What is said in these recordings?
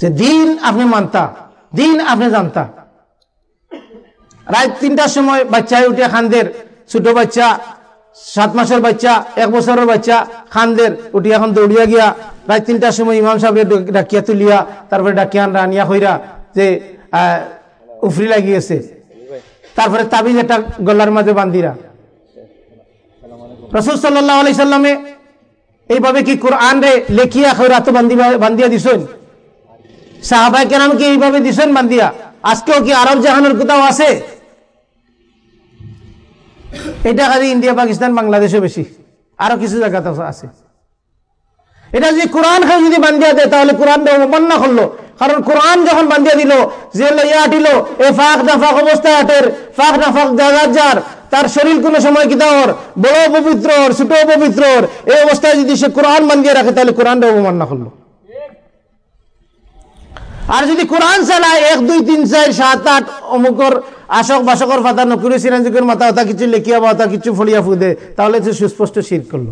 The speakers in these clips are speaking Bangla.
যে দিন আপনি মানতা, দিন আপনি জানতা। রাত তিনটার সময় বাচ্চায় উঠে খানদের, ছোট বাচ্চা, সাত মাসের বাচ্চা, এক বছরের বাচ্চা, খানদের উঠি এখন দৌড়িয়া গিয়া রাত তিনটার সময় ইমাম সাহেব ডাকিয়া তুলিয়া, তারপরে ডাকিয়া রানিয়া হইরা যে উফরি লাগিয়েছে তারপরে তাবিজ একটা গলার মাঝে বান্দিরা রসুল সাল্লাহ আলি সাল্লামে এইভাবে কি কোরআন রে লেখিয়া খৈরা তো বান্দিবা বান্দিয়া দিছেন? সাহাবাই কি এইভাবে দিছেন বান্দিয়া? আজকেও কি আরব জাহানের কোথাও আছে? এটা খালি ইন্ডিয়া, পাকিস্তান, বাংলাদেশে বেশি। আরও কিছু জায়গাতে আছে। এটা যদি কোরআন খাই যদি বান্দিয়া দেয়, তাহলে কোরআন অবমান্য করল। কারণ কোরআন যখন বান্দিয়া দিল, যে লইয়া আটিল, এ ফাঁক না ফাঁক অবস্থায় আটের, ফাঁক না ফাঁক যার, তার শরীর কোনো সময় কিতা ওর বড় পবিত্র ওর ছোট পবিত্র ওর এই অবস্থায় যদি সে কোরআন বান্দিয়া রাখে, তাহলে কোরআনটা অবমান্য করল। আর যদি কোরআন চালায়, এক, দুই, তিন, চার, সাত, আট অমুকর আশক বাসকর ফাতা নকুরি সিরাঞ্জিকের মাথা ওটা কিছু লেখিয়া বা কিছু ফলিয়া ফুদে, তাহলে সে সুস্পষ্ট শির করল।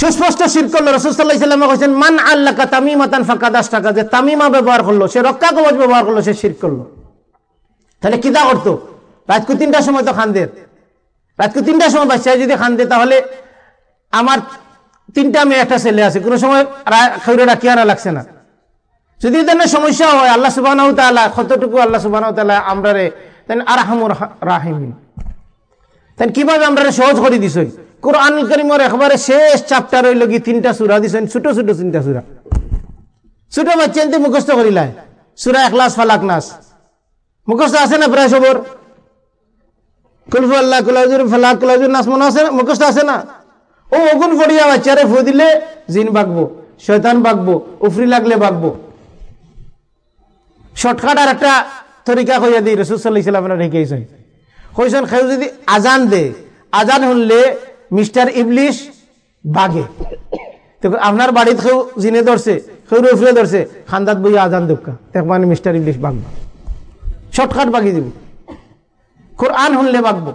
সুস্পষ্ট শির করল রসুল্লাহ ইসলামে কৈছেন মান আল্লাহ তামিমাতান ফাঁকা দাস টাকা যে তামিমা ব্যবহার করল, সে রক্ষা কবচ ব্যবহার করল, সে শির করল। তাহলে কিতা করতো? রাতকু তিনটার সময় তো খানদের রাতকু তিনটার সময় বাচ্চায় যদি খান্দে তাহলে আমার তিনটা মেয়ে, একটা ছেলে আছে। কোনো সময় খৈরে রাখিয়া না, লাগছে না। যদি তেনে সমস্যা হয়, আল্লাহ সুবাহ কতটুকু আল্লাহ সুবাহ আমরা রে তেন আরহামুর রাহিমিন। তেন কীভাবে আমরা সহজ করে দিছই কোরআন করিমর একবারে শেষ চ্যাপ্টার হইল কি তিনটা সুরা দিছেন? ছোট ছোট তিনটা সুরা। ছোট এনতে মুখস্থ করিলাই সুরা একলাস ফালাক, নাস। মুখস্থ আছে না প্রায় সবর? কুলফু আল্লাহ কুলাজুর ফালাক কুলাজুর নাস মনে আছে? মুখস্থ আছে না? ও ওগুন ফড়িয়া বাচ্চারে ফু দিলে জিন বাগবো, শয়তান বাগবো, উফরি লাগলে বাগবো। শর্টকাট আর একটা তরিকা কইয়া দিই, রসুল সাল্লাহ ইসলামের রেখেছেন কইছেন কেউ যদি আজান দে, আজান শুনলে মিস্টার ইবলিশ বাগে। তো আপনার বাড়িতে কেউ জিনে ধরছে, কেউ রফিয়ে ধরছে, খান্দাত বইয়া আজান দুঃখা মানে মিস্টার ইবলিশ বাগবা। শর্টকাট বাগি দিব। কোরআন শুনলে বাগবো।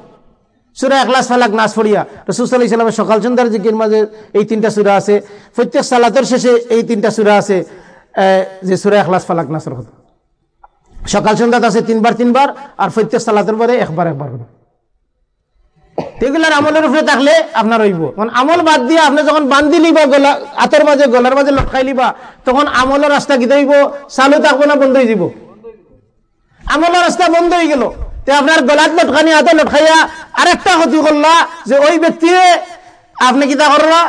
সুরা একলাস ফালাক নাচ ফড়িয়া রসুসাল্লাহ ইসলামের সকাল সন্ধ্যার জিকির মাঝে এই তিনটা সুরা আছে। প্রত্যেক সালাতের শেষে এই তিনটা সুরা আছে যে সুরা একলাস ফালাক নাচের কথা। সকাল সন্ধ্যাতে আছে তিনবার তিনবার, আর প্রত্যেক সালাতের পরে একবার একবার করে। এগুলার আমলের উপরে থাকলে আপনার হইব। কারণ আমল বাদ দিয়ে আপনি যখন বান্ধি লিবা, গলা হাতের মাঝে, গলার মাঝে লটকাই লিবা, তখন আমলের রাস্তা কি হইব? চালু থাকব না, বন্ধ হয়ে যাব আমলের রাস্তা বন্ধ হয়ে গেল। তে আপনার গলাত লটকানি হাতে লটকাইয়া আরেকটা ক্ষতি করলা যে ওই ব্যক্তি আপনি কিতা করলা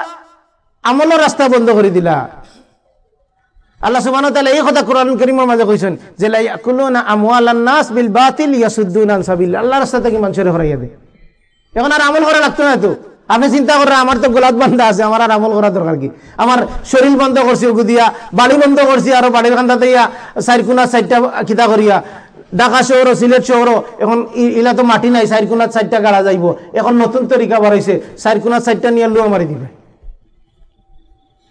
আমলের রাস্তা বন্ধ করে দিলা। আল্লাহ সুবহানাহু ওয়া এই কথা কোরআন কারীমের মাঝে কইছেন যে লা ইয়াকুলুনা আমওয়ালান নাস বিল বাতিল ইয়াসুদ্দুনা আন সাবিল আল্লাহর রাস্তা থেকে মানুষের হরাইয়া দেয় এখন আর আমল করা লাগতো না তো আপনি চিন্তা করেন, আমার তো গোলাপ বান্ধা আছে, আমার আর আমল করা দরকার কি? আমার শরীর বন্ধ করছি ওগু দিয়া বাড়ি বন্ধ করছি, আরও বাড়ির কান্দা দিয়া চারকুনা চারটা খিতা করিয়া ঢাকা শহর, সিলেট শহর, এখন ইলা তো মাটি নাই চারকুনার চারটা গাড়া যাইব। এখন নতুন তরিকা বাড়াইছে চারকুনার চারটা নিয়ে লুয়া মারি দিবে।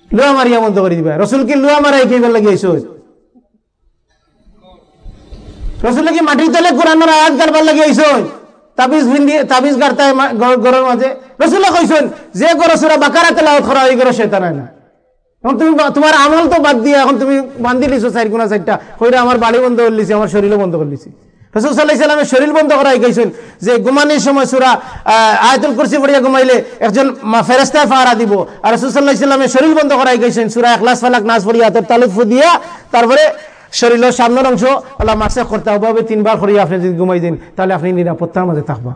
লুয়া মারিয়া বন্ধ করে দিবে। রসুল কি লুয়া মারাই কেবার লাগে আইসো রসুল কি মাটির তলে কোরআনের আয়াত গাড়বার লাগে আইসো তাবিজ ভিন্দি তাবিজ গাড়তায় গরের মাঝে। রসুল্লাহ কইছেন, যে গরো সুরা বাকারা তেলাওয়াত করা ওই গরো শেতান হয় না। এখন তুমি তোমার আমল তো বাদ দিয়ে এখন তুমি বান্ধি লিছো চার গুণা চারটা কইরা আমার বাড়ি বন্ধ করে লিছি, আমার শরীরও বন্ধ করে লিছি। রসুল সাল্লাহ ইসলামের শরীর বন্ধ করা গেছেন যে ঘুমানির সময় সুরা আয়তুল কুরসি পড়িয়া ঘুমাইলে একজন ফেরেস্তায় ফাহারা দিব। আর রসুল সাল্লাহ ইসলামের শরীর বন্ধ করা গেছেন সুরা একলাস ফালাক নাচ পড়িয়া হাতের তালুক দিয়া। তারপরে শরীরের সামনের অংশ আল্লাহ মাসে করতে হবে তিনবার করিয়া আপনি যদি ঘুমাই দিন, তাহলে আপনি নিরাপত্তার মাঝে থাকবা।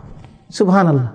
সুবহান আল্লাহ